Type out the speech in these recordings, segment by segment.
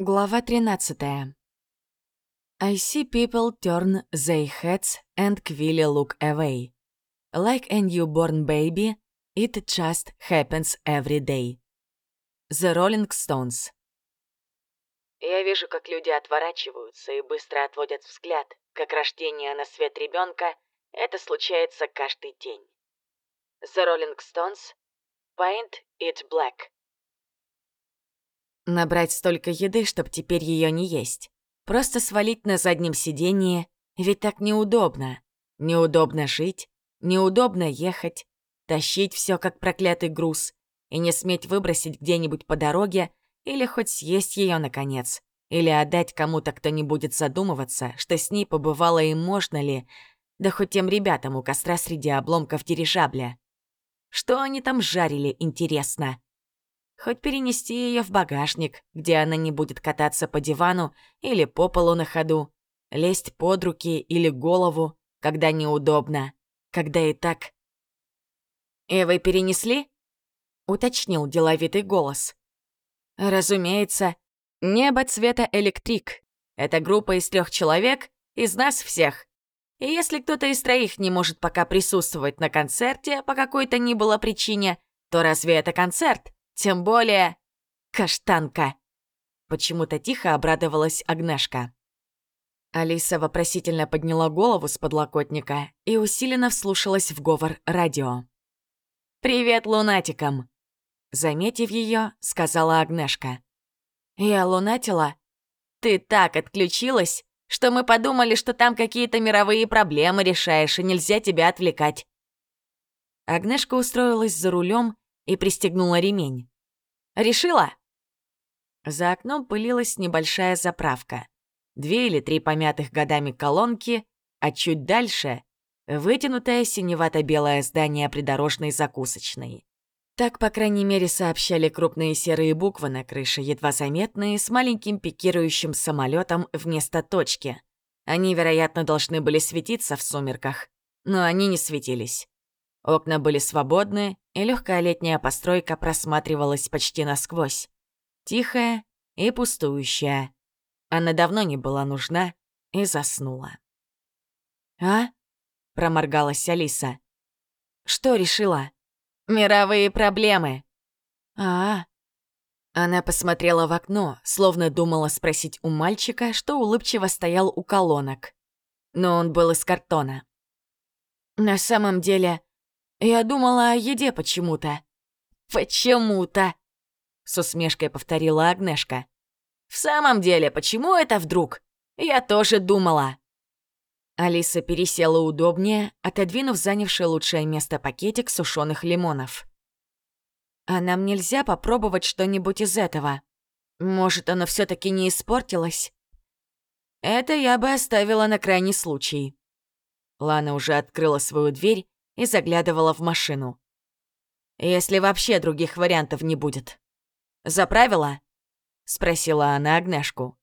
Глава 13. I see people turn their heads and quickly look away. Like a newborn baby, it just happens every day. The Rolling Stones. Я вижу, как люди отворачиваются и быстро отводят взгляд, как рождение на свет ребенка. Это случается каждый день. The Rolling Stones. Paint it black. Набрать столько еды, чтобы теперь ее не есть. Просто свалить на заднем сиденье, ведь так неудобно. Неудобно жить, неудобно ехать, тащить все как проклятый груз и не сметь выбросить где-нибудь по дороге или хоть съесть ее наконец, или отдать кому-то, кто не будет задумываться, что с ней побывало и можно ли, да хоть тем ребятам у костра среди обломков дирижабля. Что они там жарили, интересно? Хоть перенести ее в багажник, где она не будет кататься по дивану или по полу на ходу, лезть под руки или голову, когда неудобно, когда и так. «И вы перенесли?» — уточнил деловитый голос. «Разумеется, небо цвета электрик. Это группа из трех человек, из нас всех. И если кто-то из троих не может пока присутствовать на концерте по какой-то ни было причине, то разве это концерт?» Тем более... Каштанка. Почему-то тихо обрадовалась Агнешка. Алиса вопросительно подняла голову с подлокотника и усиленно вслушалась в говор радио. «Привет лунатикам!» Заметив ее, сказала Агнешка. «Я лунатила? Ты так отключилась, что мы подумали, что там какие-то мировые проблемы решаешь, и нельзя тебя отвлекать». Агнешка устроилась за рулем и пристегнула ремень. «Решила?» За окном пылилась небольшая заправка. Две или три помятых годами колонки, а чуть дальше — вытянутое синевато-белое здание придорожной закусочной. Так, по крайней мере, сообщали крупные серые буквы на крыше, едва заметные, с маленьким пикирующим самолетом вместо точки. Они, вероятно, должны были светиться в сумерках, но они не светились. Окна были свободны, и легкая летняя постройка просматривалась почти насквозь. Тихая и пустующая. Она давно не была нужна и заснула. «А?» — проморгалась Алиса. «Что решила?» «Мировые проблемы». «А?» Она посмотрела в окно, словно думала спросить у мальчика, что улыбчиво стоял у колонок. Но он был из картона. «На самом деле, я думала о еде почему-то. Почему-то, с усмешкой повторила Агнешка. В самом деле, почему это вдруг? Я тоже думала. Алиса пересела удобнее, отодвинув занявший лучшее место пакетик сушеных лимонов. «А нам нельзя попробовать что-нибудь из этого? Может, оно все таки не испортилось?» «Это я бы оставила на крайний случай». Лана уже открыла свою дверь и заглядывала в машину. «Если вообще других вариантов не будет». «Заправила?» — спросила она Агнешку.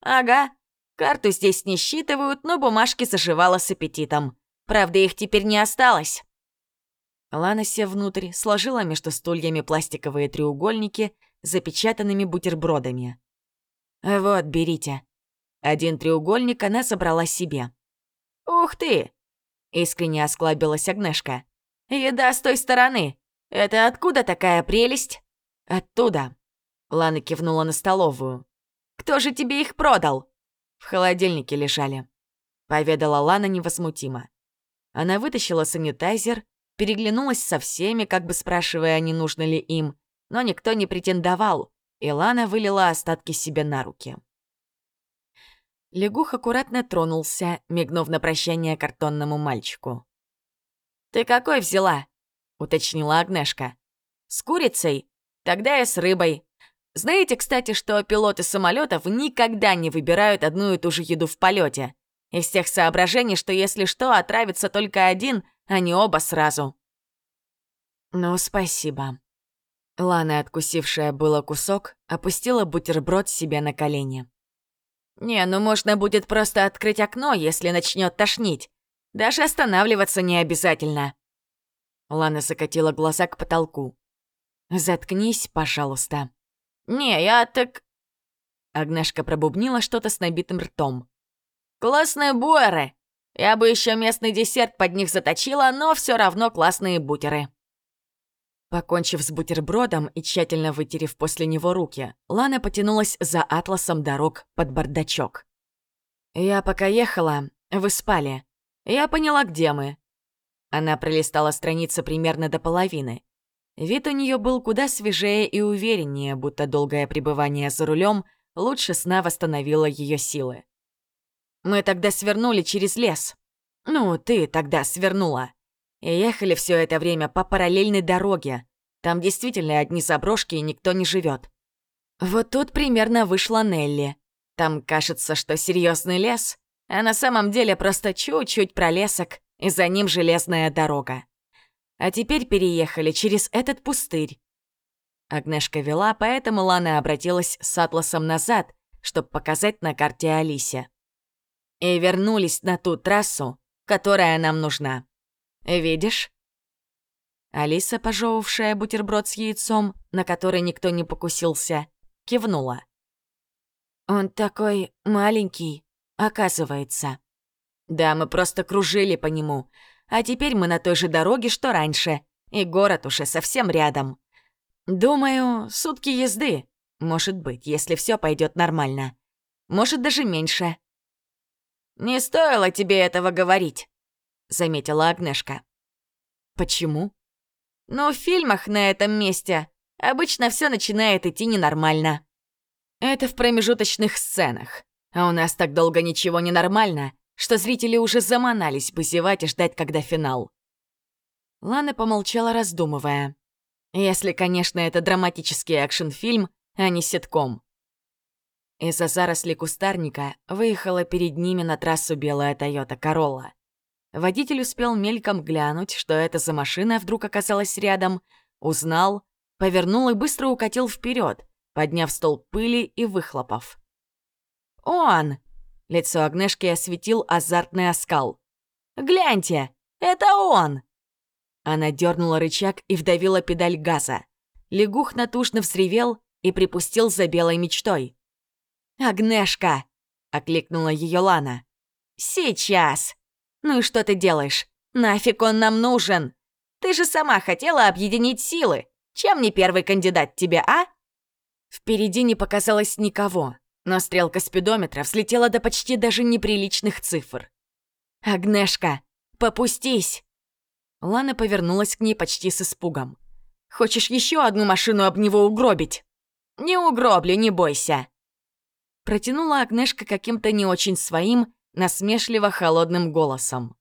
«Ага. Карту здесь не считывают, но бумажки заживала с аппетитом. Правда, их теперь не осталось». Лана, сев внутрь, сложила между стульями пластиковые треугольники запечатанными бутербродами. «Вот, берите». Один треугольник она собрала себе. «Ух ты! Искренне осклабилась Агнешка. «Еда с той стороны. Это откуда такая прелесть?» «Оттуда». Лана кивнула на столовую. «Кто же тебе их продал?» «В холодильнике лежали», — поведала Лана невозмутимо. Она вытащила санитайзер, переглянулась со всеми, как бы спрашивая, не нужно ли им, но никто не претендовал, и Лана вылила остатки себе на руки. Лягух аккуратно тронулся, мигнув на прощание картонному мальчику. «Ты какой взяла?» — уточнила Агнешка. «С курицей? Тогда я с рыбой. Знаете, кстати, что пилоты самолетов никогда не выбирают одну и ту же еду в полете? Из тех соображений, что если что, отравится только один, а не оба сразу». «Ну, спасибо». Лана, откусившая было кусок, опустила бутерброд себе на колени. «Не, ну можно будет просто открыть окно, если начнет тошнить. Даже останавливаться не обязательно». Лана закатила глаза к потолку. «Заткнись, пожалуйста». «Не, я так...» Агнешка пробубнила что-то с набитым ртом. «Классные буэры! Я бы еще местный десерт под них заточила, но все равно классные бутеры». Покончив с бутербродом и тщательно вытерев после него руки, Лана потянулась за атласом дорог под бардачок. «Я пока ехала, вы спали. Я поняла, где мы». Она пролистала страницы примерно до половины. Вид у нее был куда свежее и увереннее, будто долгое пребывание за рулем лучше сна восстановило ее силы. «Мы тогда свернули через лес. Ну, ты тогда свернула. И ехали все это время по параллельной дороге. Там действительно одни заброшки и никто не живет. Вот тут примерно вышла Нелли. Там кажется, что серьезный лес, а на самом деле просто чуть-чуть пролесок, и за ним железная дорога. А теперь переехали через этот пустырь. Агнешка вела, поэтому Лана обратилась с атласом назад, чтобы показать на карте Алисе. И вернулись на ту трассу, которая нам нужна. Видишь? Алиса, пожевавшая бутерброд с яйцом, на который никто не покусился, кивнула. «Он такой маленький, оказывается». «Да, мы просто кружили по нему, а теперь мы на той же дороге, что раньше, и город уже совсем рядом. Думаю, сутки езды, может быть, если все пойдет нормально. Может, даже меньше». «Не стоило тебе этого говорить», — заметила Агнешка. «Почему?» «Ну, в фильмах на этом месте обычно все начинает идти ненормально». «Это в промежуточных сценах. А у нас так долго ничего не нормально, что зрители уже заманались бы зевать и ждать, когда финал». Лана помолчала, раздумывая. Если, конечно, это драматический экшн-фильм, а не ситком. Из-за заросли кустарника выехала перед ними на трассу белая Тойота Королла. Водитель успел мельком глянуть, что это за машина вдруг оказалась рядом, узнал, повернул и быстро укатил вперед, подняв стол пыли и выхлопов. «Он!» — лицо Агнешки осветил азартный оскал. «Гляньте, это он!» Она дернула рычаг и вдавила педаль газа. Лягух натужно взревел и припустил за белой мечтой. «Агнешка!» — окликнула ее Лана. «Сейчас!» «Ну и что ты делаешь? Нафиг он нам нужен? Ты же сама хотела объединить силы. Чем не первый кандидат тебе, а?» Впереди не показалось никого, но стрелка спидометра взлетела до почти даже неприличных цифр. «Агнешка, попустись!» Лана повернулась к ней почти с испугом. «Хочешь еще одну машину об него угробить?» «Не угроблю, не бойся!» Протянула Агнешка каким-то не очень своим, насмешливо холодным голосом.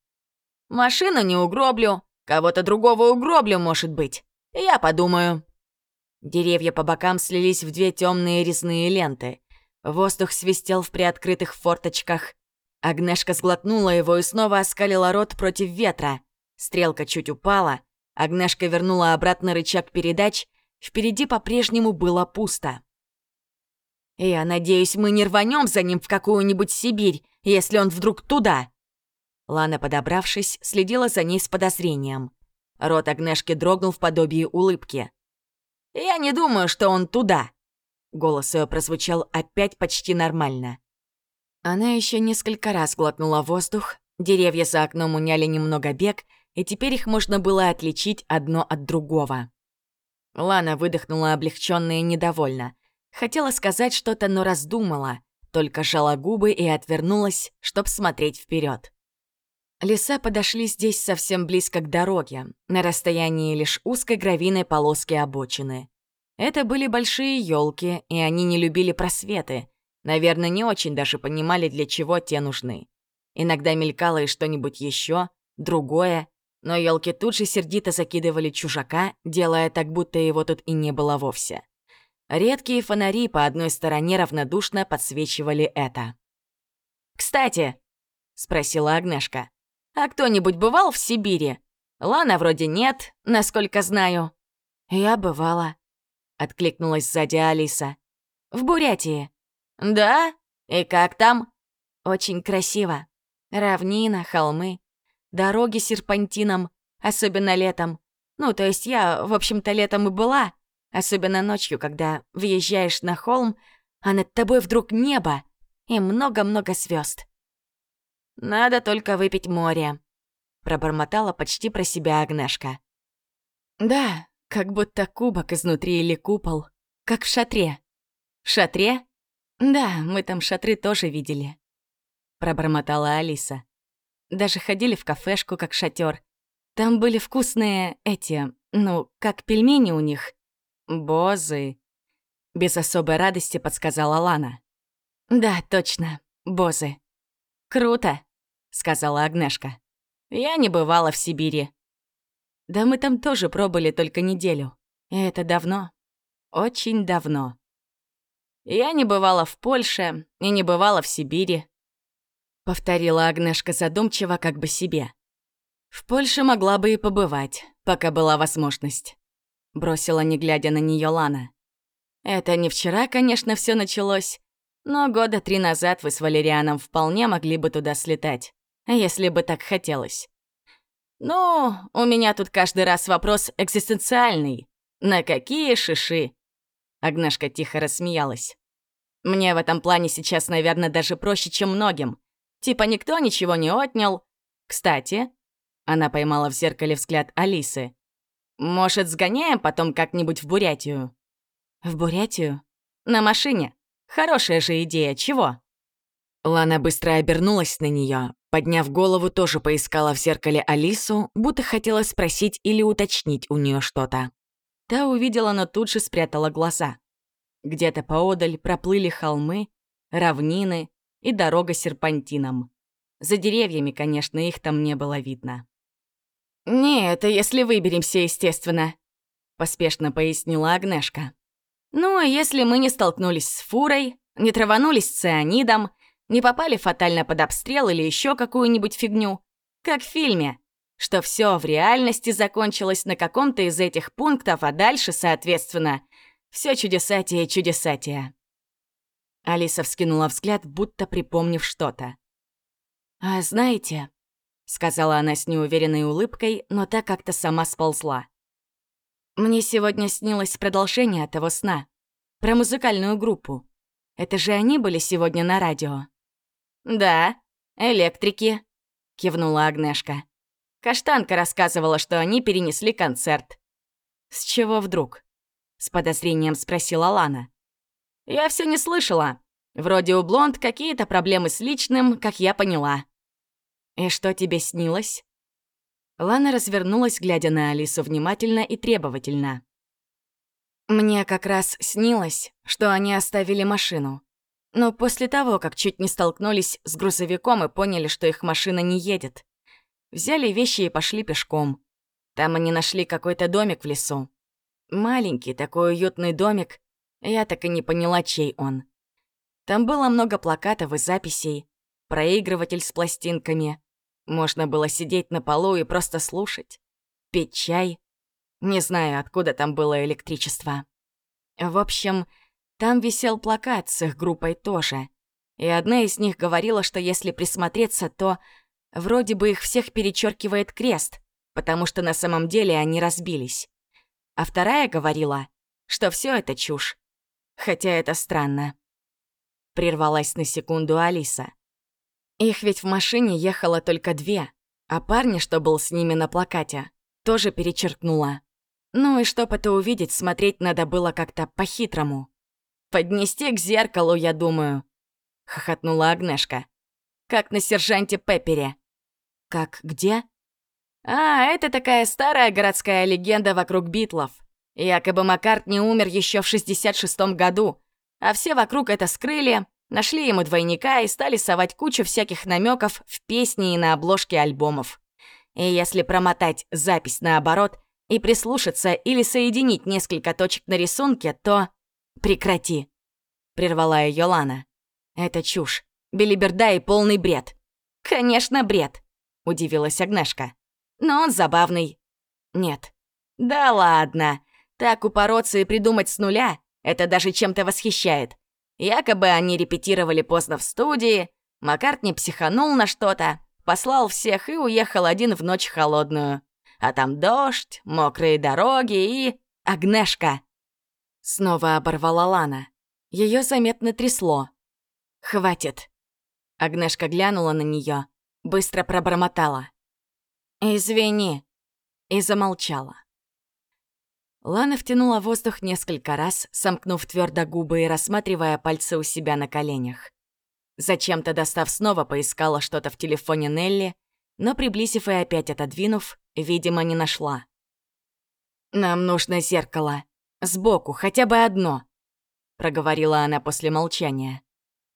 «Машину не угроблю, кого-то другого угроблю, может быть. Я подумаю». Деревья по бокам слились в две темные резные ленты. Воздух свистел в приоткрытых форточках. Агнешка сглотнула его и снова оскалила рот против ветра. Стрелка чуть упала. Агнешка вернула обратно рычаг передач. Впереди по-прежнему было пусто. «Я надеюсь, мы не рванем за ним в какую-нибудь Сибирь если он вдруг туда?» Лана, подобравшись, следила за ней с подозрением. Рот Агнешки дрогнул в подобии улыбки. «Я не думаю, что он туда!» Голос ее прозвучал опять почти нормально. Она еще несколько раз глотнула воздух, деревья за окном уняли немного бег, и теперь их можно было отличить одно от другого. Лана выдохнула облегченно и недовольно. Хотела сказать что-то, но раздумала только жала губы и отвернулась, чтоб смотреть вперед. Леса подошли здесь совсем близко к дороге, на расстоянии лишь узкой гравийной полоски обочины. Это были большие елки, и они не любили просветы. Наверное, не очень даже понимали, для чего те нужны. Иногда мелькало и что-нибудь еще, другое, но елки тут же сердито закидывали чужака, делая так, будто его тут и не было вовсе. Редкие фонари по одной стороне равнодушно подсвечивали это. «Кстати», — спросила Агнешка, «а кто-нибудь бывал в Сибири? Лана вроде нет, насколько знаю». «Я бывала», — откликнулась сзади Алиса. «В Бурятии». «Да? И как там?» «Очень красиво. Равнина, холмы, дороги серпантином, особенно летом. Ну, то есть я, в общем-то, летом и была, Особенно ночью, когда въезжаешь на холм, а над тобой вдруг небо и много-много звезд. «Надо только выпить море», — пробормотала почти про себя Агнешка. «Да, как будто кубок изнутри или купол, как в шатре». «В шатре?» «Да, мы там шатры тоже видели», — пробормотала Алиса. «Даже ходили в кафешку, как шатер. Там были вкусные эти, ну, как пельмени у них. Бозы». Без особой радости подсказала Лана. «Да, точно, бозы. Круто», — сказала Агнешка. «Я не бывала в Сибири». «Да мы там тоже пробыли только неделю. И это давно. Очень давно». Я не бывала в Польше и не бывала в Сибири. Повторила Агнешка задумчиво, как бы себе. В Польше могла бы и побывать, пока была возможность. Бросила, не глядя на нее Лана. Это не вчера, конечно, все началось, но года три назад вы с Валерианом вполне могли бы туда слетать, если бы так хотелось. Ну, у меня тут каждый раз вопрос экзистенциальный. На какие шиши? Агнешка тихо рассмеялась. «Мне в этом плане сейчас, наверное, даже проще, чем многим. Типа никто ничего не отнял. Кстати...» Она поймала в зеркале взгляд Алисы. «Может, сгоняем потом как-нибудь в Бурятию?» «В Бурятию? На машине. Хорошая же идея, чего?» Лана быстро обернулась на нее, подняв голову, тоже поискала в зеркале Алису, будто хотела спросить или уточнить у нее что-то. Та увидела, но тут же спрятала глаза. Где-то поодаль проплыли холмы, равнины и дорога серпантином. За деревьями, конечно, их там не было видно. «Не, это если выберемся, естественно», — поспешно пояснила Агнешка. «Ну, а если мы не столкнулись с фурой, не траванулись с цианидом, не попали фатально под обстрел или еще какую-нибудь фигню, как в фильме, что все в реальности закончилось на каком-то из этих пунктов, а дальше, соответственно, все чудесатие чудесатие. Алиса вскинула взгляд, будто припомнив что-то. «А знаете», — сказала она с неуверенной улыбкой, но так как-то сама сползла. «Мне сегодня снилось продолжение того сна. Про музыкальную группу. Это же они были сегодня на радио?» «Да, электрики», — кивнула Агнешка. Каштанка рассказывала, что они перенесли концерт. «С чего вдруг?» — с подозрением спросила Лана. «Я все не слышала. Вроде у Блонд какие-то проблемы с личным, как я поняла». «И что тебе снилось?» Лана развернулась, глядя на Алису внимательно и требовательно. «Мне как раз снилось, что они оставили машину. Но после того, как чуть не столкнулись с грузовиком и поняли, что их машина не едет. Взяли вещи и пошли пешком. Там они нашли какой-то домик в лесу. Маленький такой уютный домик. Я так и не поняла, чей он. Там было много плакатов и записей. Проигрыватель с пластинками. Можно было сидеть на полу и просто слушать. Пить чай. Не знаю, откуда там было электричество. В общем, там висел плакат с их группой тоже. И одна из них говорила, что если присмотреться, то Вроде бы их всех перечеркивает крест, потому что на самом деле они разбились. А вторая говорила, что все это чушь. Хотя это странно. Прервалась на секунду Алиса. Их ведь в машине ехало только две, а парня, что был с ними на плакате, тоже перечеркнула. Ну и чтоб это увидеть, смотреть надо было как-то по-хитрому. «Поднести к зеркалу, я думаю», — хохотнула Агнешка. «Как на сержанте Пеппере. Как где? А, это такая старая городская легенда вокруг Битлов. Якобы Маккартни умер еще в 66-м году, а все вокруг это скрыли, нашли ему двойника и стали совать кучу всяких намеков в песни и на обложке альбомов. И если промотать запись наоборот и прислушаться или соединить несколько точек на рисунке, то... Прекрати. Прервала ее Лана. Это чушь. Белиберда и полный бред. Конечно, бред удивилась Агнешка. «Но он забавный». «Нет». «Да ладно. Так упороться и придумать с нуля — это даже чем-то восхищает. Якобы они репетировали поздно в студии, Маккартни психанул на что-то, послал всех и уехал один в ночь холодную. А там дождь, мокрые дороги и... Агнешка!» Снова оборвала Лана. Ее заметно трясло. «Хватит!» Агнешка глянула на нее, быстро пробормотала. «Извини!» и замолчала. Лана втянула воздух несколько раз, сомкнув твердо губы и рассматривая пальцы у себя на коленях. Зачем-то, достав снова, поискала что-то в телефоне Нелли, но, приблизив и опять отодвинув, видимо, не нашла. «Нам нужно зеркало. Сбоку, хотя бы одно», — проговорила она после молчания.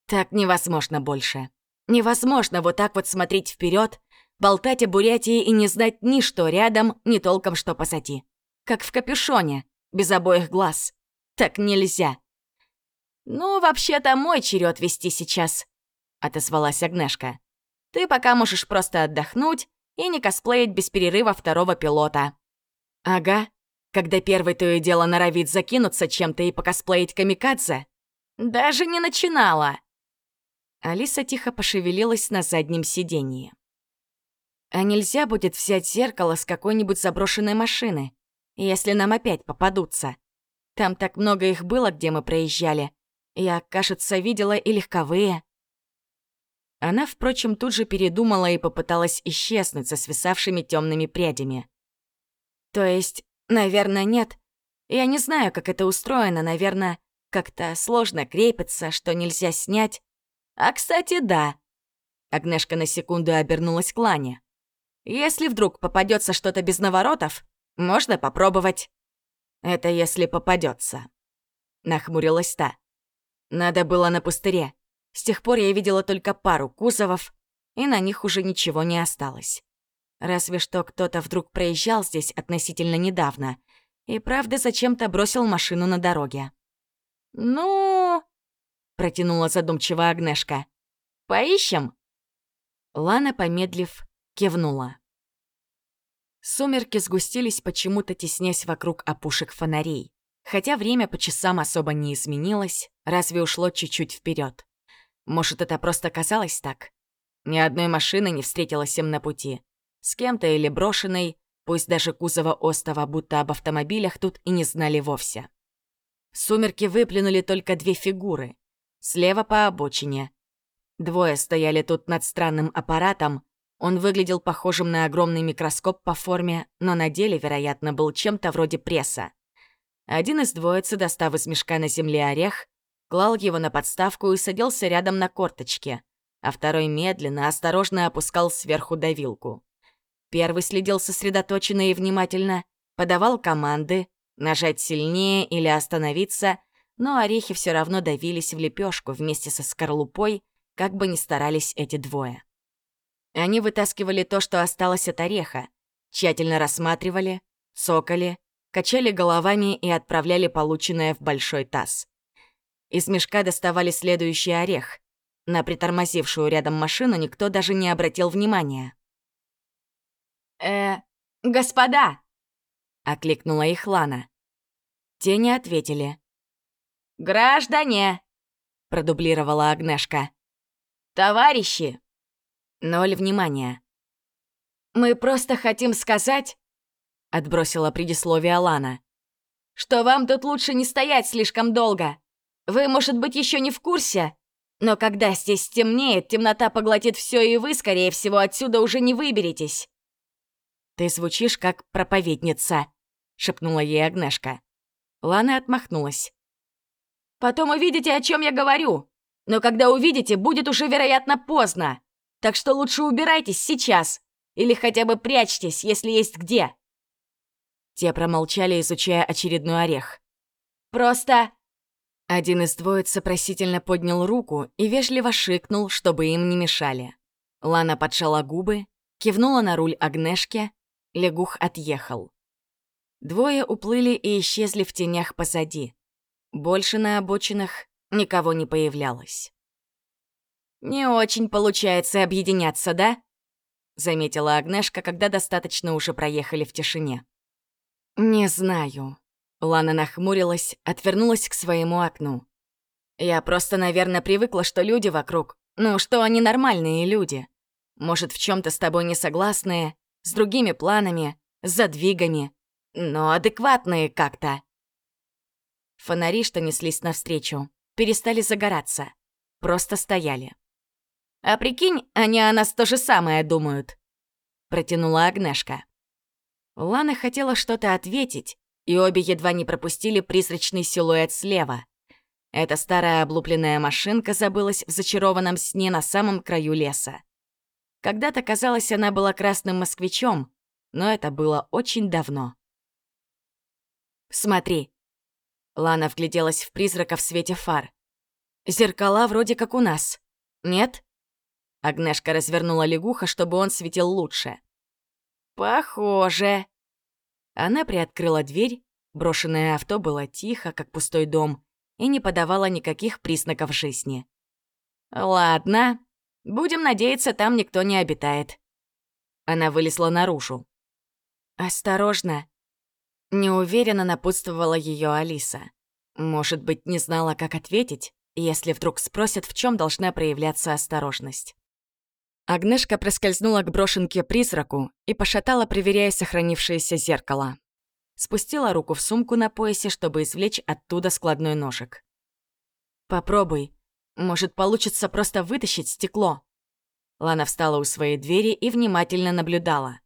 «Так невозможно больше. Невозможно вот так вот смотреть вперед, болтать о Бурятии и не знать ни что рядом, ни толком что позади. Как в капюшоне, без обоих глаз. Так нельзя». «Ну, вообще-то мой черед вести сейчас», — отозвалась Агнешка. «Ты пока можешь просто отдохнуть и не косплеить без перерыва второго пилота». «Ага, когда первый то и дело норовит закинуться чем-то и покосплеить камикадзе? Даже не начинала!» Алиса тихо пошевелилась на заднем сиденье. «А нельзя будет взять зеркало с какой-нибудь заброшенной машины, если нам опять попадутся? Там так много их было, где мы проезжали. Я, кажется, видела и легковые». Она, впрочем, тут же передумала и попыталась исчезнуть со свисавшими темными прядями. То есть Наверное, нет. Я не знаю, как это устроено, наверное, как-то сложно крепится, что нельзя снять. А, кстати, да. Агнешка на секунду обернулась к Лане. Если вдруг попадется что-то без наворотов, можно попробовать. Это если попадется. Нахмурилась та. Надо было на пустыре. С тех пор я видела только пару кузовов, и на них уже ничего не осталось. Разве что кто-то вдруг проезжал здесь относительно недавно и правда зачем-то бросил машину на дороге. «Ну...» — протянула задумчиво Агнешка. «Поищем?» Лана, помедлив, кивнула. Сумерки сгустились, почему-то теснясь вокруг опушек фонарей. Хотя время по часам особо не изменилось, разве ушло чуть-чуть вперед. Может, это просто казалось так? Ни одной машины не встретилось им на пути. С кем-то или брошенной, пусть даже кузова остова, будто об автомобилях тут и не знали вовсе. Сумерки выплюнули только две фигуры. Слева по обочине. Двое стояли тут над странным аппаратом. Он выглядел похожим на огромный микроскоп по форме, но на деле, вероятно, был чем-то вроде пресса. Один из двоицы, достав из мешка на земле орех, клал его на подставку и садился рядом на корточке, а второй медленно, осторожно опускал сверху давилку. Первый следил сосредоточенно и внимательно, подавал команды, нажать сильнее или остановиться, но орехи все равно давились в лепешку вместе со скорлупой, как бы ни старались эти двое. Они вытаскивали то, что осталось от ореха, тщательно рассматривали, цокали, качали головами и отправляли полученное в большой таз. Из мешка доставали следующий орех. На притормозившую рядом машину никто даже не обратил внимания. «Э, господа!» — окликнула их Лана. Те не ответили. «Граждане!» — продублировала Агнешка. «Товарищи!» Ноль внимания. «Мы просто хотим сказать...» — отбросила предисловие Лана. «Что вам тут лучше не стоять слишком долго. Вы, может быть, еще не в курсе, но когда здесь темнеет, темнота поглотит все, и вы, скорее всего, отсюда уже не выберетесь. «Ты звучишь как проповедница», — шепнула ей Агнешка. Лана отмахнулась. «Потом увидите, о чем я говорю. Но когда увидите, будет уже, вероятно, поздно. Так что лучше убирайтесь сейчас. Или хотя бы прячьтесь, если есть где». Те промолчали, изучая очередной орех. «Просто...» Один из двоиц просительно поднял руку и вежливо шикнул, чтобы им не мешали. Лана поджала губы, кивнула на руль Агнешке, Лягух отъехал. Двое уплыли и исчезли в тенях позади. Больше на обочинах никого не появлялось. «Не очень получается объединяться, да?» — заметила Агнешка, когда достаточно уже проехали в тишине. «Не знаю». Лана нахмурилась, отвернулась к своему окну. «Я просто, наверное, привыкла, что люди вокруг, ну, что они нормальные люди. Может, в чем то с тобой не согласные, с другими планами, с задвигами, но адекватные как-то. Фонари, что неслись навстречу, перестали загораться. Просто стояли. «А прикинь, они о нас то же самое думают», — протянула Агнешка. Лана хотела что-то ответить, и обе едва не пропустили призрачный силуэт слева. Эта старая облупленная машинка забылась в зачарованном сне на самом краю леса. Когда-то казалось, она была красным москвичом, но это было очень давно. «Смотри». Лана вгляделась в призрака в свете фар. «Зеркала вроде как у нас. Нет?» Агнешка развернула лягуха, чтобы он светил лучше. «Похоже». Она приоткрыла дверь, брошенное авто было тихо, как пустой дом, и не подавало никаких признаков жизни. «Ладно, будем надеяться, там никто не обитает». Она вылезла наружу. «Осторожно!» Неуверенно напутствовала ее Алиса. Может быть, не знала, как ответить, если вдруг спросят, в чем должна проявляться осторожность. Агнешка проскользнула к брошенке-призраку и пошатала, проверяя сохранившееся зеркало. Спустила руку в сумку на поясе, чтобы извлечь оттуда складной ножик. «Попробуй. Может, получится просто вытащить стекло». Лана встала у своей двери и внимательно наблюдала.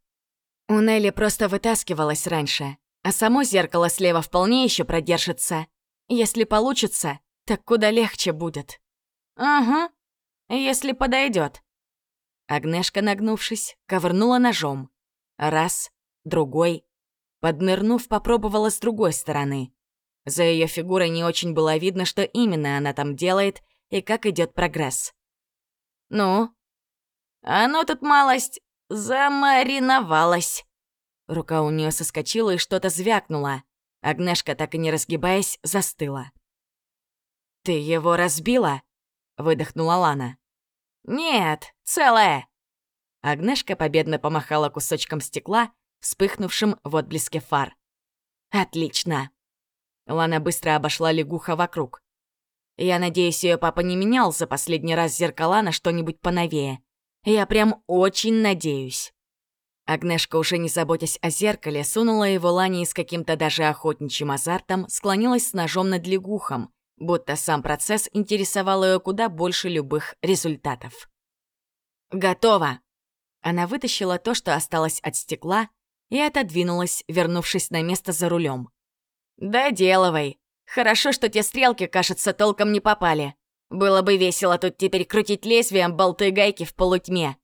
У Нелли просто вытаскивалась раньше, а само зеркало слева вполне еще продержится. Если получится, так куда легче будет. «Ага, если подойдет. Агнешка, нагнувшись, ковырнула ножом. Раз, другой. Поднырнув, попробовала с другой стороны. За ее фигурой не очень было видно, что именно она там делает и как идет прогресс. «Ну?» «Оно тут малость замариновалось». Рука у нее соскочила и что-то звякнуло. Агнешка, так и не разгибаясь, застыла. «Ты его разбила?» — выдохнула Лана. «Нет, целая!» Агнешка победно помахала кусочком стекла, вспыхнувшим в отблеске фар. «Отлично!» Лана быстро обошла лягуха вокруг. Я надеюсь, ее папа не менял за последний раз зеркала на что-нибудь поновее. Я прям очень надеюсь. Агнешка, уже не заботясь о зеркале, сунула его Лане с каким-то даже охотничьим азартом, склонилась с ножом над лягухом, будто сам процесс интересовал ее куда больше любых результатов. «Готово!» Она вытащила то, что осталось от стекла, и отодвинулась, вернувшись на место за рулем. «Доделывай. Хорошо, что те стрелки, кажется, толком не попали. Было бы весело тут теперь крутить лезвием болты и гайки в полутьме».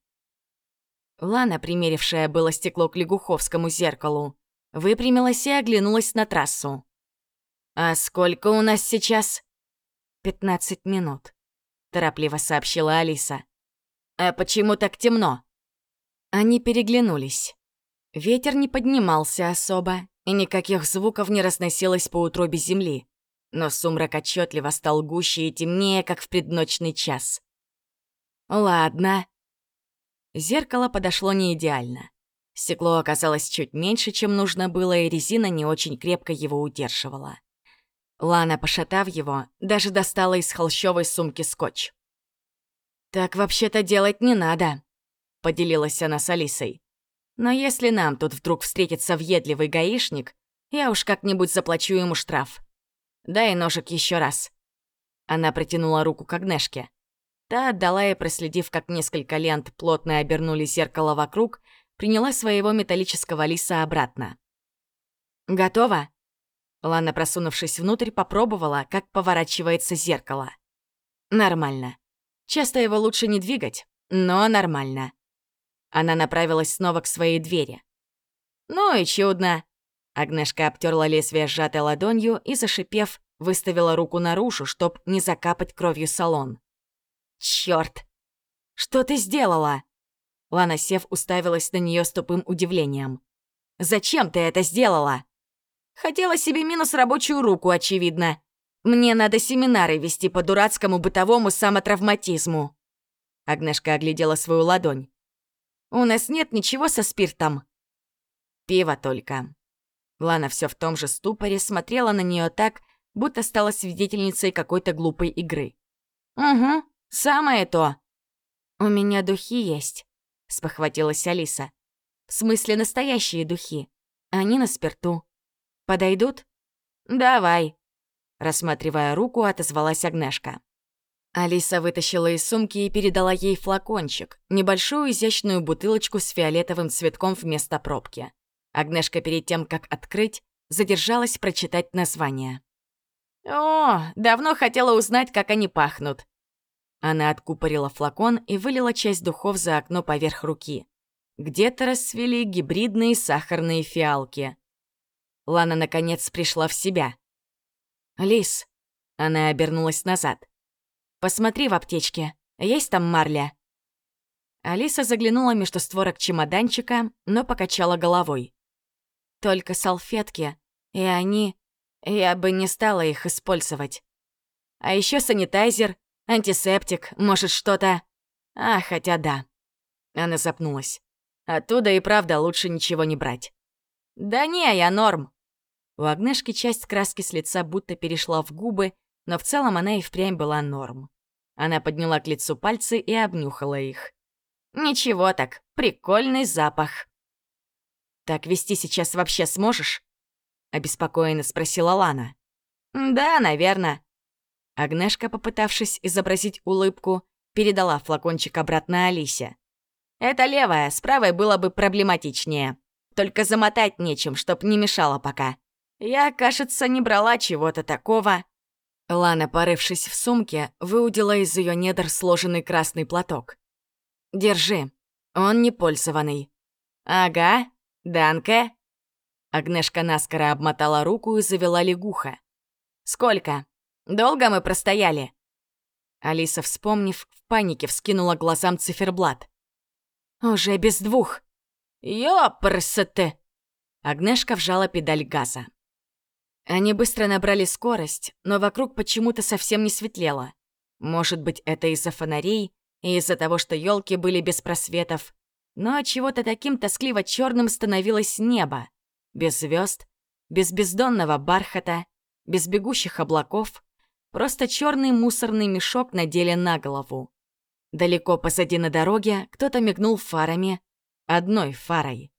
Лана, примерившая было стекло к лягуховскому зеркалу, выпрямилась и оглянулась на трассу. «А сколько у нас сейчас?» «Пятнадцать минут», — торопливо сообщила Алиса. «А почему так темно?» Они переглянулись. Ветер не поднимался особо, и никаких звуков не разносилось по утробе земли. Но сумрак отчетливо стал гуще и темнее, как в предночный час. «Ладно». Зеркало подошло не идеально. Стекло оказалось чуть меньше, чем нужно было, и резина не очень крепко его удерживала. Лана, пошатав его, даже достала из холщовой сумки скотч. «Так вообще-то делать не надо», — поделилась она с Алисой. «Но если нам тут вдруг встретится въедливый гаишник, я уж как-нибудь заплачу ему штраф. Дай ножик еще раз». Она протянула руку к Агнешке. Та отдала и, проследив, как несколько лент плотно обернули зеркало вокруг, приняла своего металлического лиса обратно. «Готово?» Лана, просунувшись внутрь, попробовала, как поворачивается зеркало. Нормально. Часто его лучше не двигать, но нормально. Она направилась снова к своей двери. «Ну и чудно!» Агнешка обтерла лезвие сжатой ладонью и, зашипев, выставила руку наружу, чтоб не закапать кровью салон. «Чёрт! Что ты сделала?» Лана, сев, уставилась на нее с тупым удивлением. «Зачем ты это сделала?» Хотела себе минус рабочую руку, очевидно. Мне надо семинары вести по дурацкому бытовому самотравматизму. Агнешка оглядела свою ладонь. У нас нет ничего со спиртом. Пиво только. Лана все в том же ступоре смотрела на нее так, будто стала свидетельницей какой-то глупой игры. «Угу, самое то». «У меня духи есть», — спохватилась Алиса. «В смысле настоящие духи. Они на спирту. Подойдут? Давай. Рассматривая руку, отозвалась Агнешка. Алиса вытащила из сумки и передала ей флакончик, небольшую изящную бутылочку с фиолетовым цветком вместо пробки. Агнешка перед тем, как открыть, задержалась прочитать название. «О, давно хотела узнать, как они пахнут». Она откупорила флакон и вылила часть духов за окно поверх руки. Где-то расцвели гибридные сахарные фиалки. Лана, наконец, пришла в себя. «Лис», — она обернулась назад, — «посмотри в аптечке, есть там марля?» Алиса заглянула между створок чемоданчика, но покачала головой. «Только салфетки, и они... Я бы не стала их использовать. А еще санитайзер, антисептик, может, что-то... А, хотя да». Она запнулась. Оттуда и правда лучше ничего не брать. «Да не, я норм». У Агнешки часть краски с лица будто перешла в губы, но в целом она и впрямь была норм. Она подняла к лицу пальцы и обнюхала их. «Ничего так, прикольный запах». «Так вести сейчас вообще сможешь?» — обеспокоенно спросила Лана. «Да, наверное». Агнешка, попытавшись изобразить улыбку, передала флакончик обратно Алисе. Это левая, с правой было бы проблематичнее. Только замотать нечем, чтоб не мешало пока. Я, кажется, не брала чего-то такого. Лана, порывшись в сумке, выудила из ее недр сложенный красный платок. «Держи, он не пользованный». «Ага, Данке». Агнешка наскоро обмотала руку и завела лягуха. «Сколько? Долго мы простояли?» Алиса, вспомнив, в панике вскинула глазам циферблат. «Уже без двух!» «Ёпрсоте!» Агнешка вжала педаль газа. Они быстро набрали скорость, но вокруг почему-то совсем не светлело. Может быть, это из-за фонарей и из-за того, что елки были без просветов. Но чего-то таким тоскливо черным становилось небо. Без звезд, без бездонного бархата, без бегущих облаков. Просто черный мусорный мешок надели на голову. Далеко позади на дороге кто-то мигнул фарами, одной фарой.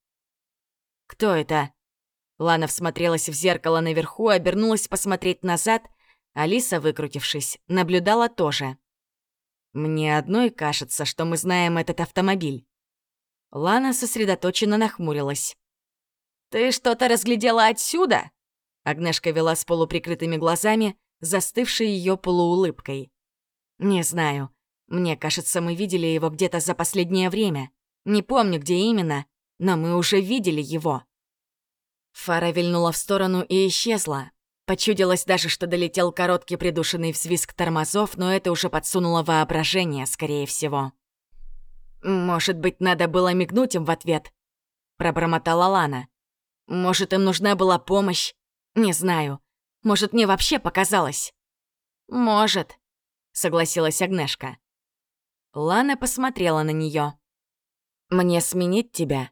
«Кто это?» Лана всмотрелась в зеркало наверху, обернулась посмотреть назад. Алиса, выкрутившись, наблюдала тоже. «Мне одной кажется, что мы знаем этот автомобиль». Лана сосредоточенно нахмурилась. «Ты что-то разглядела отсюда?» Агнешка вела с полуприкрытыми глазами, застывшей ее полуулыбкой. «Не знаю. Мне кажется, мы видели его где-то за последнее время. Не помню, где именно, но мы уже видели его. Фара вильнула в сторону и исчезла. Почудилось даже, что долетел короткий придушенный взвизг тормозов, но это уже подсунуло воображение, скорее всего. «Может быть, надо было мигнуть им в ответ?» — пробормотала Лана. «Может, им нужна была помощь? Не знаю. Может, мне вообще показалось?» «Может», — согласилась Агнешка. Лана посмотрела на нее. «Мне сменить тебя?»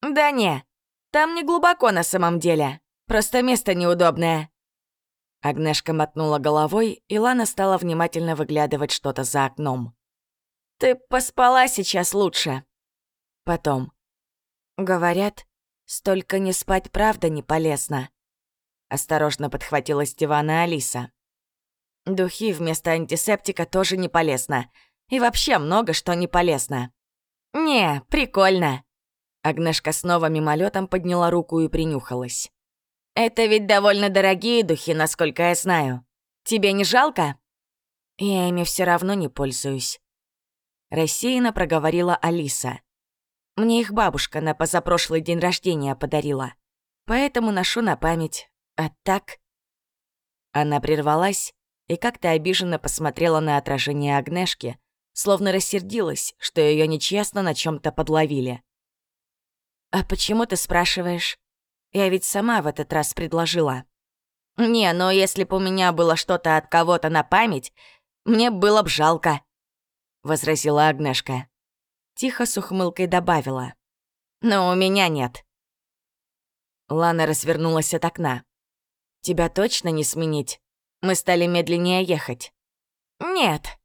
«Да не, там не глубоко на самом деле. Просто место неудобное». Агнешка мотнула головой, и Лана стала внимательно выглядывать что-то за окном. «Ты поспала сейчас лучше». Потом. «Говорят, столько не спать правда не полезно». Осторожно подхватила с дивана Алиса. «Духи вместо антисептика тоже не полезно. И вообще много что не полезно. «Не, прикольно». Агнешка снова мимолетом подняла руку и принюхалась. «Это ведь довольно дорогие духи, насколько я знаю. Тебе не жалко?» «Я ими все равно не пользуюсь», — рассеянно проговорила Алиса. «Мне их бабушка на позапрошлый день рождения подарила, поэтому ношу на память. А так...» Она прервалась и как-то обиженно посмотрела на отражение Агнешки, словно рассердилась, что ее нечестно на чем то подловили. «А почему ты спрашиваешь? Я ведь сама в этот раз предложила». «Не, но если бы у меня было что-то от кого-то на память, мне было б жалко», — возразила Агнешка. Тихо с ухмылкой добавила. «Но у меня нет». Лана развернулась от окна. «Тебя точно не сменить? Мы стали медленнее ехать». «Нет»,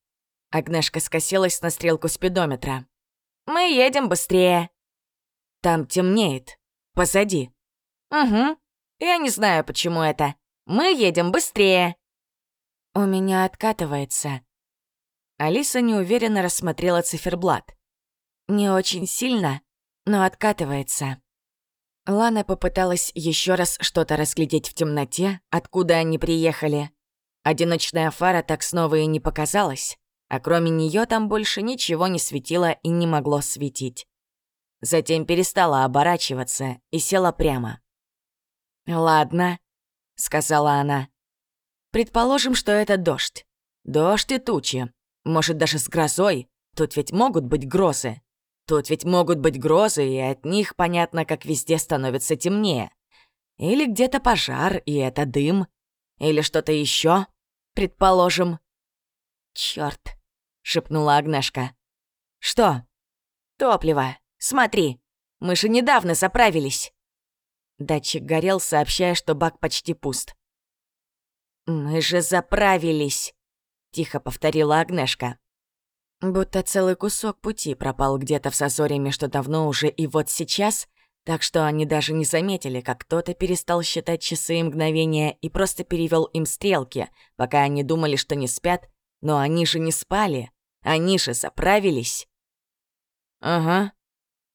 Агнешка скосилась на стрелку спидометра. «Мы едем быстрее». «Там темнеет. Позади». «Угу. Я не знаю, почему это. Мы едем быстрее». «У меня откатывается». Алиса неуверенно рассмотрела циферблат. «Не очень сильно, но откатывается». Лана попыталась еще раз что-то разглядеть в темноте, откуда они приехали. Одиночная фара так снова и не показалась, а кроме нее там больше ничего не светило и не могло светить. Затем перестала оборачиваться и села прямо. «Ладно», — сказала она. «Предположим, что это дождь. Дождь и тучи. Может, даже с грозой. Тут ведь могут быть грозы. Тут ведь могут быть грозы, и от них понятно, как везде становится темнее. Или где-то пожар, и это дым. Или что-то еще, предположим. Черт, шепнула Агнешка. Что? Топливо. Смотри, мы же недавно заправились. Датчик горел, сообщая, что бак почти пуст. «Мы же заправились!» — тихо повторила Агнешка. Будто целый кусок пути пропал где-то в созоре между давно уже и вот сейчас, так что они даже не заметили, как кто-то перестал считать часы и мгновения и просто перевел им стрелки, пока они думали, что не спят, но они же не спали, они же заправились. «Ага.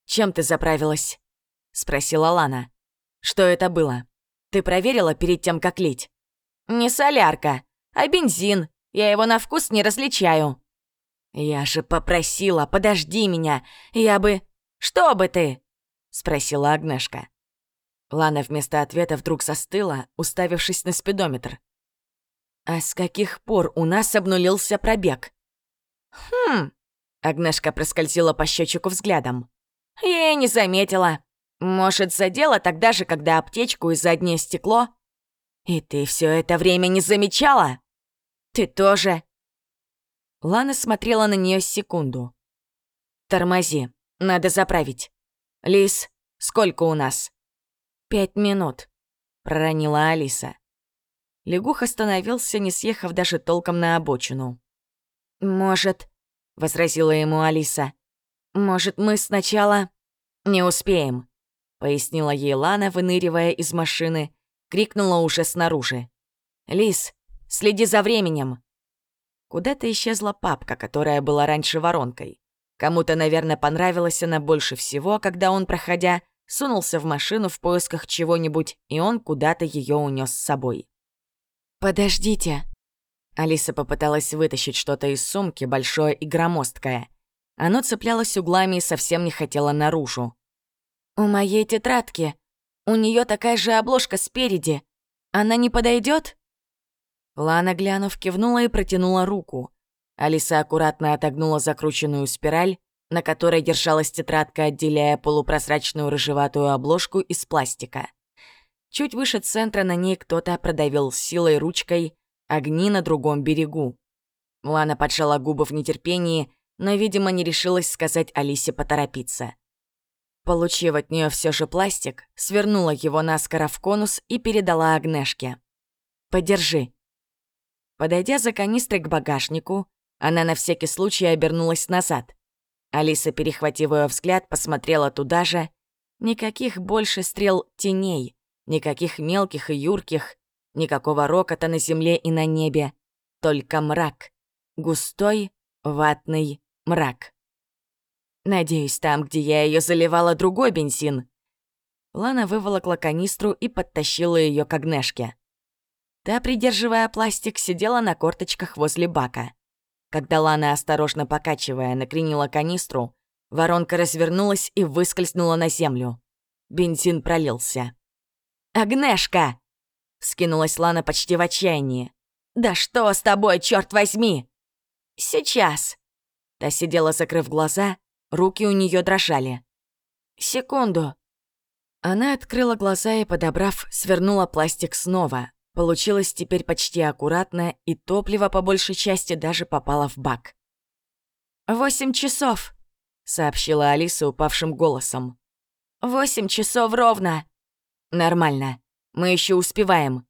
Чем ты заправилась?» — спросила Лана. «Что это было? Ты проверила перед тем, как лить?» «Не солярка, а бензин. Я его на вкус не различаю», «Я же попросила, подожди меня, я бы...» «Что бы ты?» — спросила Агнешка. Лана вместо ответа вдруг застыла, уставившись на спидометр. «А с каких пор у нас обнулился пробег?» «Хм...» — Агнешка проскользила по счетчику взглядом. «Я и не заметила. Может, задела тогда же, когда аптечку и заднее стекло?» «И ты все это время не замечала?» «Ты тоже. Лана смотрела на нее секунду. «Тормози, надо заправить. Лис, сколько у нас?» «Пять минут», — проронила Алиса. Лягух остановился, не съехав даже толком на обочину. «Может», — возразила ему Алиса, «может, мы сначала...» «Не успеем», — пояснила ей Лана, выныривая из машины, крикнула уже снаружи. «Лис, следи за временем!» Куда-то исчезла папка, которая была раньше воронкой. Кому-то, наверное, понравилась она больше всего, когда он, проходя, сунулся в машину в поисках чего-нибудь, и он куда-то ее унес с собой. «Подождите!» Алиса попыталась вытащить что-то из сумки, большое и громоздкое. Оно цеплялось углами и совсем не хотело наружу. «У моей тетрадки. У нее такая же обложка спереди. Она не подойдет? Лана, глянув, кивнула и протянула руку. Алиса аккуратно отогнула закрученную спираль, на которой держалась тетрадка, отделяя полупрозрачную рыжеватую обложку из пластика. Чуть выше центра на ней кто-то продавил силой ручкой огни на другом берегу. Лана поджала губы в нетерпении, но, видимо, не решилась сказать Алисе поторопиться. Получив от нее все же пластик, свернула его наскоро в конус и передала Агнешке. «Подержи», Подойдя за канистрой к багажнику, она на всякий случай обернулась назад. Алиса, перехватив ее взгляд, посмотрела туда же. Никаких больше стрел теней, никаких мелких и юрких, никакого рокота на земле и на небе, только мрак. Густой, ватный мрак. Надеюсь, там, где я ее заливала, другой бензин. Лана выволокла канистру и подтащила ее к огнешке. Та, придерживая пластик, сидела на корточках возле бака. Когда Лана, осторожно покачивая, накренила канистру, воронка развернулась и выскользнула на землю. Бензин пролился. «Агнешка!» — вскинулась Лана почти в отчаянии. «Да что с тобой, черт возьми!» «Сейчас!» Та сидела, закрыв глаза, руки у нее дрожали. «Секунду!» Она открыла глаза и, подобрав, свернула пластик снова, Получилось теперь почти аккуратно, и топливо по большей части даже попало в бак. «Восемь часов», — сообщила Алиса упавшим голосом. «Восемь часов ровно». «Нормально. Мы еще успеваем».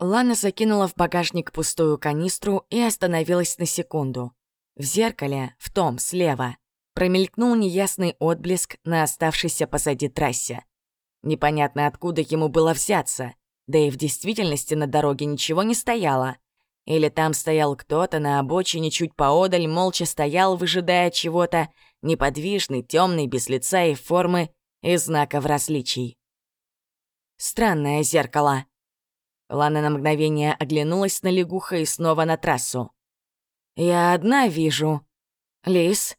Лана закинула в багажник пустую канистру и остановилась на секунду. В зеркале, в том, слева, промелькнул неясный отблеск на оставшейся позади трассе. Непонятно, откуда ему было взяться — да и в действительности на дороге ничего не стояло. Или там стоял кто-то на обочине чуть поодаль, молча стоял, выжидая чего-то, неподвижный, темный, без лица и формы и знаков различий. Странное зеркало. Лана на мгновение оглянулась на лягуха и снова на трассу. «Я одна вижу. Лис?»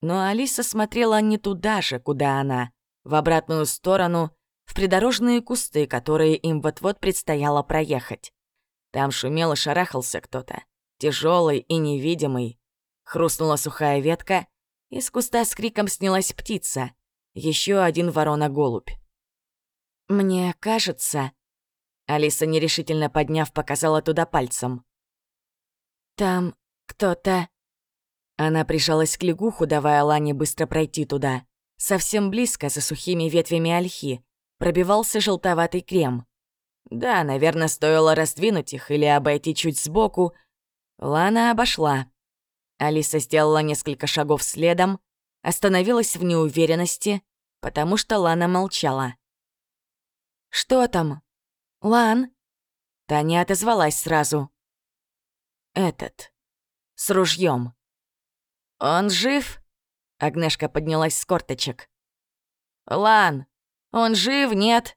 Но Алиса смотрела не туда же, куда она, в обратную сторону, в придорожные кусты, которые им вот-вот предстояло проехать. Там шумел и шарахался кто-то, тяжелый и невидимый. Хрустнула сухая ветка, из куста с криком снялась птица, еще один ворона-голубь. «Мне кажется...» Алиса, нерешительно подняв, показала туда пальцем. «Там кто-то...» Она прижалась к лягуху, давая Лане быстро пройти туда. Совсем близко, за сухими ветвями ольхи, пробивался желтоватый крем. Да, наверное, стоило раздвинуть их или обойти чуть сбоку. Лана обошла. Алиса сделала несколько шагов следом, остановилась в неуверенности, потому что Лана молчала. «Что там? Лан?» Таня отозвалась сразу. «Этот. С ружьем. «Он жив?» Агнешка поднялась с корточек. «Лан, он жив, нет?»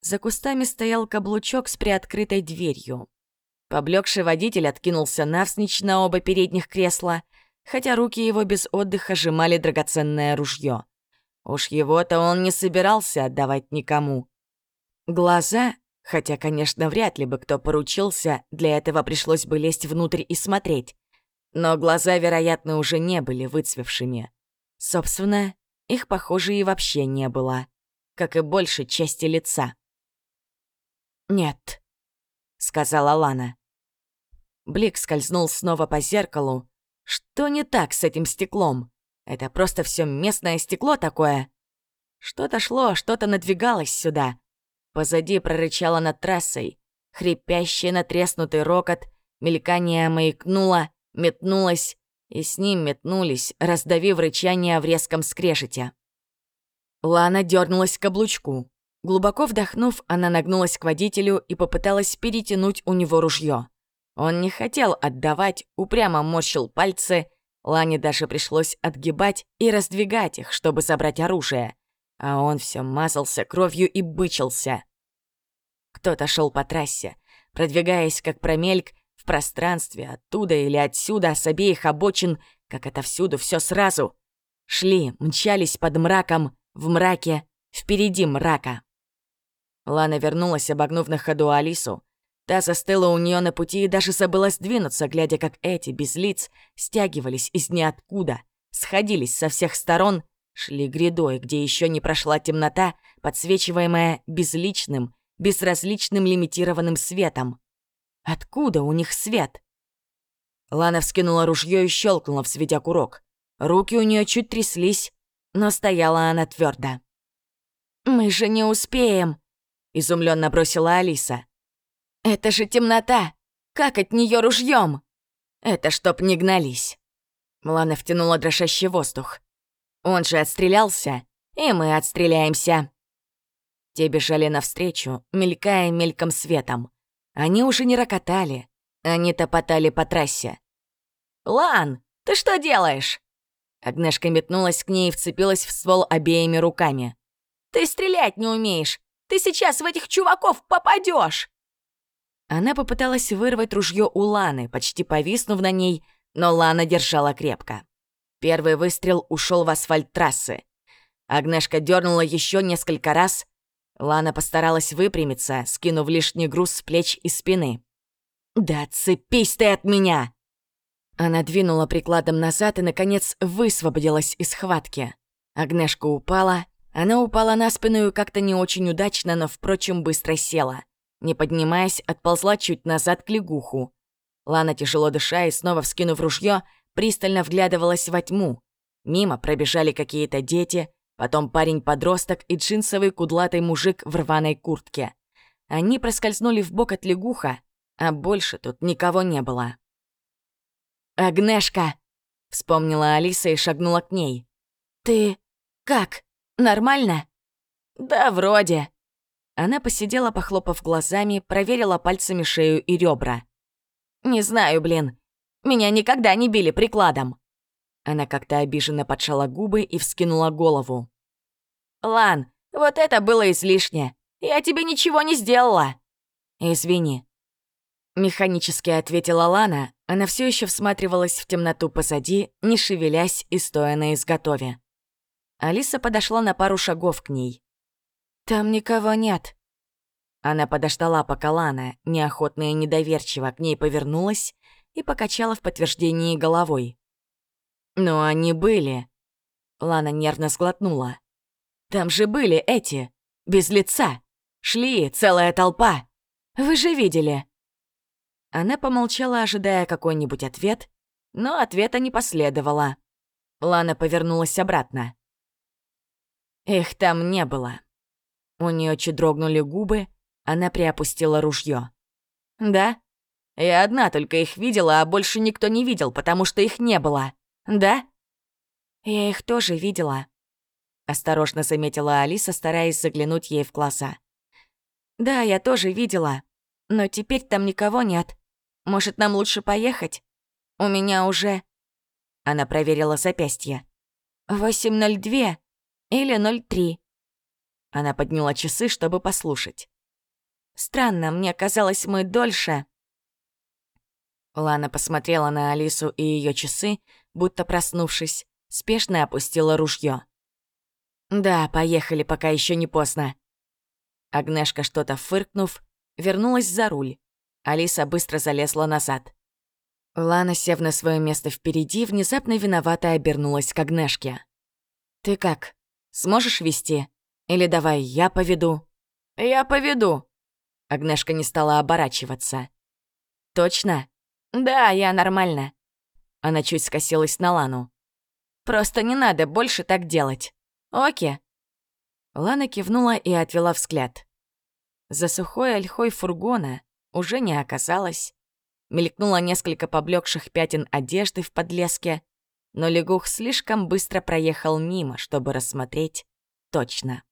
За кустами стоял каблучок с приоткрытой дверью. Поблекший водитель откинулся навсничь на оба передних кресла, хотя руки его без отдыха сжимали драгоценное ружье. Уж его-то он не собирался отдавать никому. Глаза, хотя, конечно, вряд ли бы кто поручился, для этого пришлось бы лезть внутрь и смотреть. Но глаза, вероятно, уже не были выцвевшими. Собственно, их, похоже, и вообще не было, как и большей части лица. «Нет», — сказала Лана. Блик скользнул снова по зеркалу. Что не так с этим стеклом? Это просто все местное стекло такое. Что-то шло, что-то надвигалось сюда. Позади прорычало над трассой. Хрипящий натреснутый рокот, мелькание маякнуло, метнулось, и с ним метнулись, раздавив рычание в резком скрежете. Лана дернулась к каблучку. Глубоко вдохнув, она нагнулась к водителю и попыталась перетянуть у него ружье. Он не хотел отдавать, упрямо морщил пальцы. Лане даже пришлось отгибать и раздвигать их, чтобы забрать оружие. А он все мазался кровью и бычился. Кто-то шел по трассе, продвигаясь как промельк в пространстве, оттуда или отсюда, с обеих обочин, как это всюду, все сразу. Шли, мчались под мраком, в мраке, впереди мрака. Лана вернулась, обогнув на ходу Алису. Та застыла у нее на пути и даже забыла сдвинуться, глядя, как эти, без лиц, стягивались из ниоткуда, сходились со всех сторон, шли грядой, где еще не прошла темнота, подсвечиваемая безличным, безразличным лимитированным светом. Откуда у них свет? Лана вскинула ружье и щелкнула, взведя курок. Руки у нее чуть тряслись, но стояла она твердо. «Мы же не успеем!» — изумленно бросила Алиса. «Это же темнота! Как от нее ружьем? Это чтоб не гнались!» Млана втянула дрожащий воздух. «Он же отстрелялся, и мы отстреляемся!» Те бежали навстречу, мелькая мельком светом. Они уже не рокотали, они топотали по трассе. «Лан, ты что делаешь?» Агнешка метнулась к ней и вцепилась в ствол обеими руками. «Ты стрелять не умеешь! Ты сейчас в этих чуваков попадешь!» Она попыталась вырвать ружье у Ланы, почти повиснув на ней, но Лана держала крепко. Первый выстрел ушел в асфальт трассы. Агнешка дернула еще несколько раз. Лана постаралась выпрямиться, скинув лишний груз с плеч и спины. «Да цепись ты от меня!» Она двинула прикладом назад и, наконец, высвободилась из схватки. Агнешка упала, она упала на спину и как-то не очень удачно, но, впрочем, быстро села. Не поднимаясь, отползла чуть назад к лягуху. Лана, тяжело дыша и снова вскинув ружье, пристально вглядывалась во тьму. Мимо пробежали какие-то дети, потом парень-подросток и джинсовый кудлатый мужик в рваной куртке. Они проскользнули в бок от лягуха, а больше тут никого не было. «Агнешка!» — вспомнила Алиса и шагнула к ней. «Ты как?» Нормально?» «Да, вроде». Она посидела, похлопав глазами, проверила пальцами шею и ребра. «Не знаю, блин. Меня никогда не били прикладом». Она как-то обиженно поджала губы и вскинула голову. «Лан, вот это было излишне. Я тебе ничего не сделала». «Извини». Механически ответила Лана, она все еще всматривалась в темноту позади, не шевелясь и стоя на изготове. Алиса подошла на пару шагов к ней. «Там никого нет». Она подождала, пока Лана, неохотно и недоверчиво, к ней повернулась и покачала в подтверждении головой. «Но они были». Лана нервно сглотнула. «Там же были эти, без лица. Шли целая толпа. Вы же видели». Она помолчала, ожидая какой-нибудь ответ, но ответа не последовало. Лана повернулась обратно. Их там не было. У нее чуть дрогнули губы, она приопустила ружье. «Да? Я одна только их видела, а больше никто не видел, потому что их не было. Да?» «Я их тоже видела», — осторожно заметила Алиса, стараясь заглянуть ей в глаза. «Да, я тоже видела, но теперь там никого нет. Может, нам лучше поехать? У меня уже...» Она проверила запястье. «8.02 или 0.3». Она подняла часы, чтобы послушать. «Странно, мне казалось, мы дольше...» Лана посмотрела на Алису и ее часы, будто проснувшись, спешно опустила ружье. «Да, поехали, пока еще не поздно». Агнешка, что-то фыркнув, вернулась за руль. Алиса быстро залезла назад. Лана, сев на свое место впереди, внезапно виновато обернулась к Агнешке. «Ты как? Сможешь вести? Или давай я поведу?» «Я поведу!» Агнешка не стала оборачиваться. «Точно?» «Да, я нормально». Она чуть скосилась на Лану. «Просто не надо больше так делать. Оке?» Лана кивнула и отвела взгляд. За сухой ольхой фургона уже не оказалось. Мелькнуло несколько поблекших пятен одежды в подлеске, но лягух слишком быстро проехал мимо, чтобы рассмотреть точно.